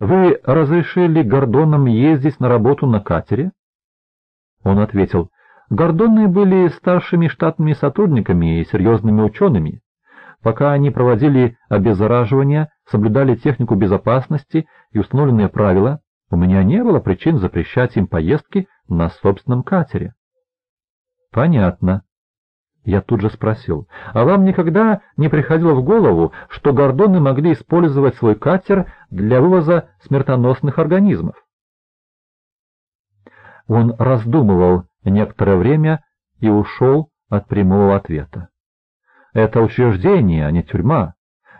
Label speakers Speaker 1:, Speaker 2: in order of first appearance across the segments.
Speaker 1: Вы разрешили Гордонам ездить на работу на катере? Он ответил, Гордоны были старшими штатными сотрудниками и серьезными учеными. Пока они проводили обеззараживание, соблюдали технику безопасности и установленные правила, у меня не было причин запрещать им поездки на собственном катере. Понятно. Я тут же спросил, а вам никогда не приходило в голову, что гордоны могли использовать свой катер для вывоза смертоносных организмов? Он раздумывал некоторое время и ушел от прямого ответа. Это учреждение, а не тюрьма.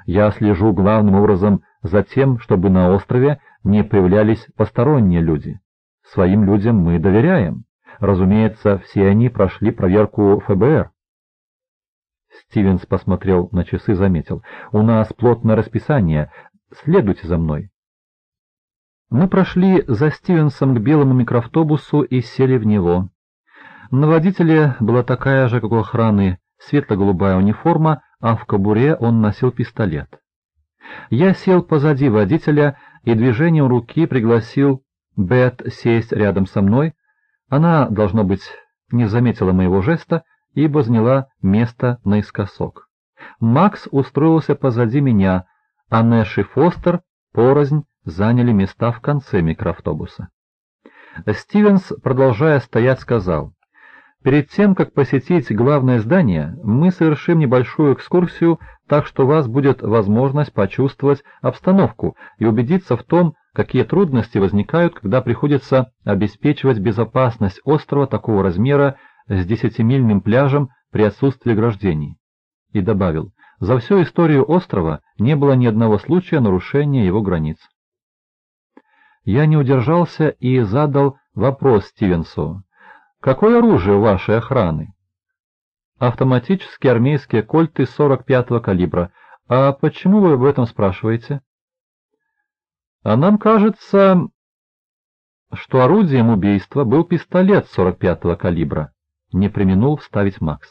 Speaker 1: Я слежу главным образом за тем, чтобы на острове не появлялись посторонние люди. Своим людям мы доверяем. Разумеется, все они прошли проверку ФБР. Стивенс посмотрел на часы, заметил. «У нас плотное расписание. Следуйте за мной». Мы прошли за Стивенсом к белому микроавтобусу и сели в него. На водителе была такая же, как у охраны, светло-голубая униформа, а в кобуре он носил пистолет. Я сел позади водителя и движением руки пригласил Бет сесть рядом со мной. Она, должно быть, не заметила моего жеста, ибо заняла место наискосок. Макс устроился позади меня, а Нэш и Фостер порознь заняли места в конце микроавтобуса. Стивенс, продолжая стоять, сказал, «Перед тем, как посетить главное здание, мы совершим небольшую экскурсию, так что у вас будет возможность почувствовать обстановку и убедиться в том, какие трудности возникают, когда приходится обеспечивать безопасность острова такого размера с десятимильным пляжем при отсутствии ограждений. И добавил, за всю историю острова не было ни одного случая нарушения его границ. Я не удержался и задал вопрос Стивенсу. «Какое оружие вашей охраны?» «Автоматические армейские кольты 45-го калибра. А почему вы об этом спрашиваете?» «А нам кажется, что орудием убийства был пистолет 45-го калибра», — не применул вставить Макс.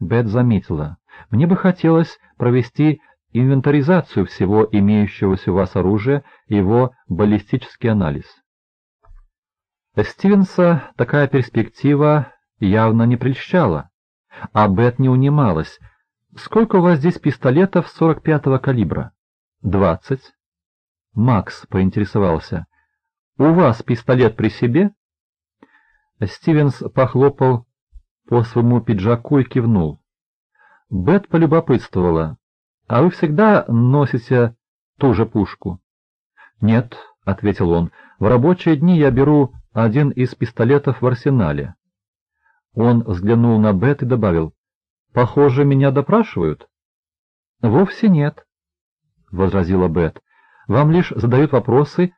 Speaker 1: Бет заметила. «Мне бы хотелось провести инвентаризацию всего имеющегося у вас оружия и его баллистический анализ. Стивенса такая перспектива явно не прельщала, а Бет не унималась. «Сколько у вас здесь пистолетов 45-го калибра?» «Двадцать». Макс поинтересовался. «У вас пистолет при себе?» Стивенс похлопал по своему пиджаку и кивнул. Бет полюбопытствовала. «А вы всегда носите ту же пушку?» «Нет», — ответил он, — «в рабочие дни я беру один из пистолетов в арсенале». Он взглянул на Бет и добавил, «Похоже, меня допрашивают?» «Вовсе нет», — возразила Бет. «Вам лишь задают вопросы,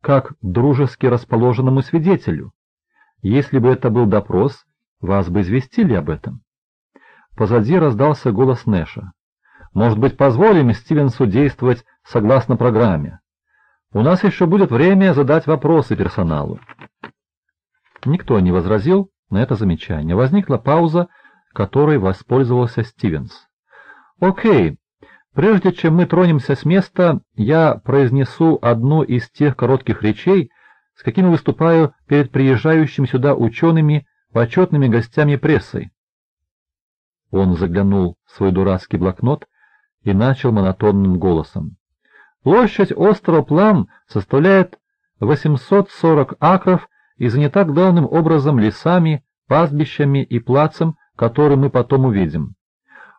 Speaker 1: как дружески расположенному свидетелю. Если бы это был допрос, вас бы известили об этом». Позади раздался голос Нэша. Может быть, позволим Стивенсу действовать согласно программе? У нас еще будет время задать вопросы персоналу. Никто не возразил на это замечание. Возникла пауза, которой воспользовался Стивенс. «Окей, прежде чем мы тронемся с места, я произнесу одну из тех коротких речей, с какими выступаю перед приезжающими сюда учеными, почетными гостями прессой». Он заглянул в свой дурацкий блокнот и начал монотонным голосом. Площадь острова Плам составляет 840 акров и занята главным образом лесами, пастбищами и плацем, который мы потом увидим.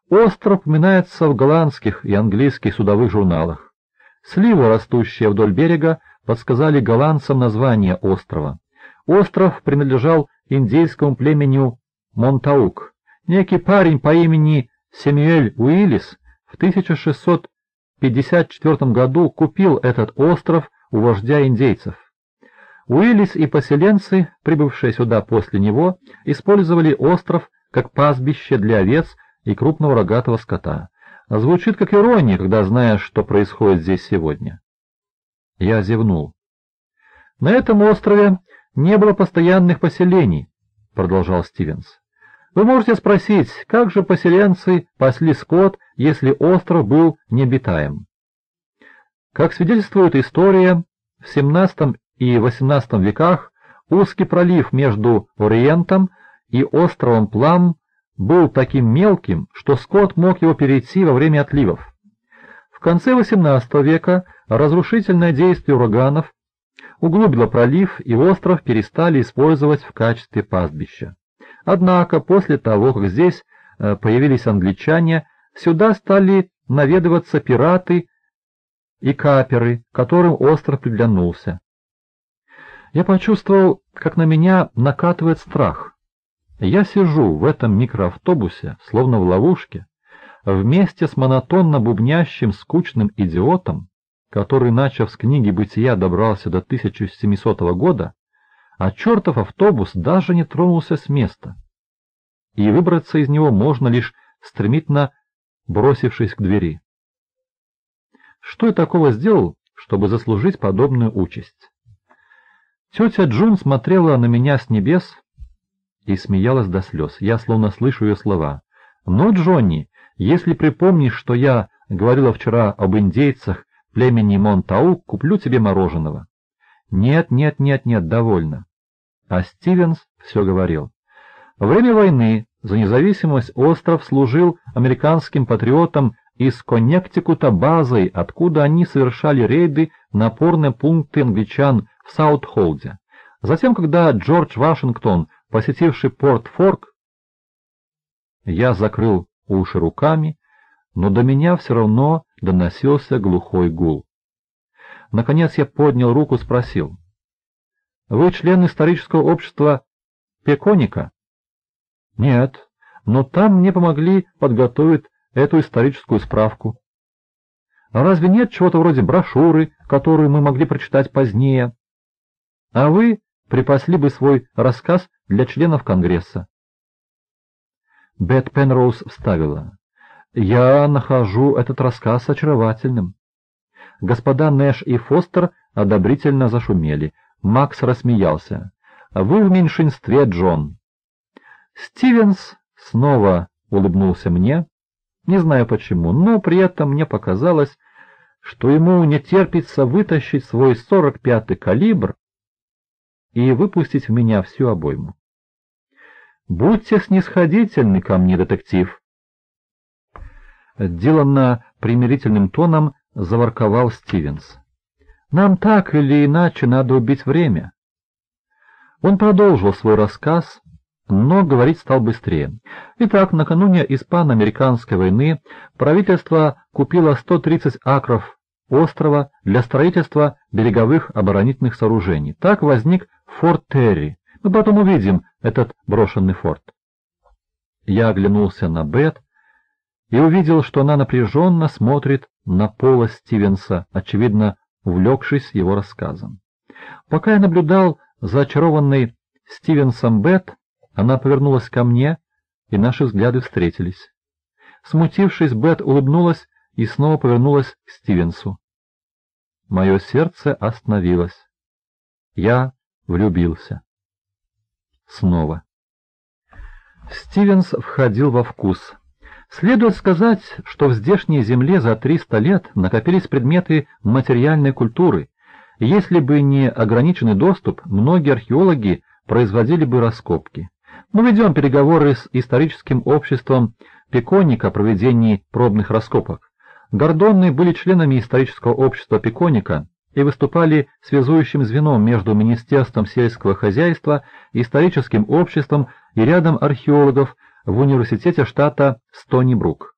Speaker 1: Остров упоминается в голландских и английских судовых журналах. Сливы, растущие вдоль берега, подсказали голландцам название острова. Остров принадлежал индейскому племени Монтаук. Некий парень по имени Сэмюэль Уиллис в 1654 году купил этот остров у вождя индейцев. Уиллис и поселенцы, прибывшие сюда после него, использовали остров как пастбище для овец и крупного рогатого скота. Звучит как ирония, когда знаешь, что происходит здесь сегодня. Я зевнул. На этом острове не было постоянных поселений, продолжал Стивенс. Вы можете спросить, как же поселенцы пасли скот, если остров был необитаем? Как свидетельствует история, в XVII и XVIII веках узкий пролив между Ориентом и островом Плам был таким мелким, что скот мог его перейти во время отливов. В конце XVIII века разрушительное действие ураганов углубило пролив, и остров перестали использовать в качестве пастбища. Однако после того, как здесь э, появились англичане, сюда стали наведываться пираты и каперы, которым остров приглянулся. Я почувствовал, как на меня накатывает страх. Я сижу в этом микроавтобусе, словно в ловушке, вместе с монотонно бубнящим скучным идиотом, который, начав с книги «Бытия», добрался до 1700 года, а чертов автобус даже не тронулся с места. И выбраться из него можно лишь стремительно бросившись к двери. Что я такого сделал, чтобы заслужить подобную участь? Тетя Джун смотрела на меня с небес и смеялась до слез. Я словно слышу ее слова. «Но, Джонни, если припомнишь, что я говорила вчера об индейцах племени Монтау, куплю тебе мороженого». «Нет, нет, нет, нет, довольно». А Стивенс все говорил. Во время войны за независимость остров служил американским патриотам из Коннектикута базой, откуда они совершали рейды на опорные пункты англичан в Саут-Холде. Затем, когда Джордж Вашингтон посетивший Порт-Форк, я закрыл уши руками, но до меня все равно доносился глухой гул. Наконец я поднял руку спросил. — Вы член исторического общества Пеконика? — Нет, но там мне помогли подготовить эту историческую справку. Разве нет чего-то вроде брошюры, которую мы могли прочитать позднее? А вы припасли бы свой рассказ для членов Конгресса. Бет Пенроуз вставила. «Я нахожу этот рассказ очаровательным». Господа Нэш и Фостер одобрительно зашумели. Макс рассмеялся. «Вы в меньшинстве, Джон». Стивенс снова улыбнулся мне, не знаю почему, но при этом мне показалось, что ему не терпится вытащить свой 45-й калибр и выпустить в меня всю обойму. «Будьте снисходительны ко мне, детектив!» Деланно примирительным тоном заворковал Стивенс. «Нам так или иначе надо убить время». Он продолжил свой рассказ, но говорить стал быстрее. Итак, накануне Испано-Американской войны правительство купило 130 акров острова для строительства береговых оборонительных сооружений. Так возник форт Терри. Мы потом увидим этот брошенный форт. Я оглянулся на Бет и увидел, что она напряженно смотрит на Пола Стивенса, очевидно, увлекшись его рассказом. Пока я наблюдал за очарованной Стивенсом Бет, она повернулась ко мне, и наши взгляды встретились. Смутившись, Бет улыбнулась и снова повернулась к Стивенсу. Мое сердце остановилось. Я влюбился. Снова. Стивенс входил во вкус. Следует сказать, что в здешней земле за 300 лет накопились предметы материальной культуры. Если бы не ограниченный доступ, многие археологи производили бы раскопки. Мы ведем переговоры с историческим обществом Пеконика о проведении пробных раскопок. Гордонны были членами исторического общества Пеконика и выступали связующим звеном между Министерством сельского хозяйства, историческим обществом и рядом археологов в университете штата Стонибрук.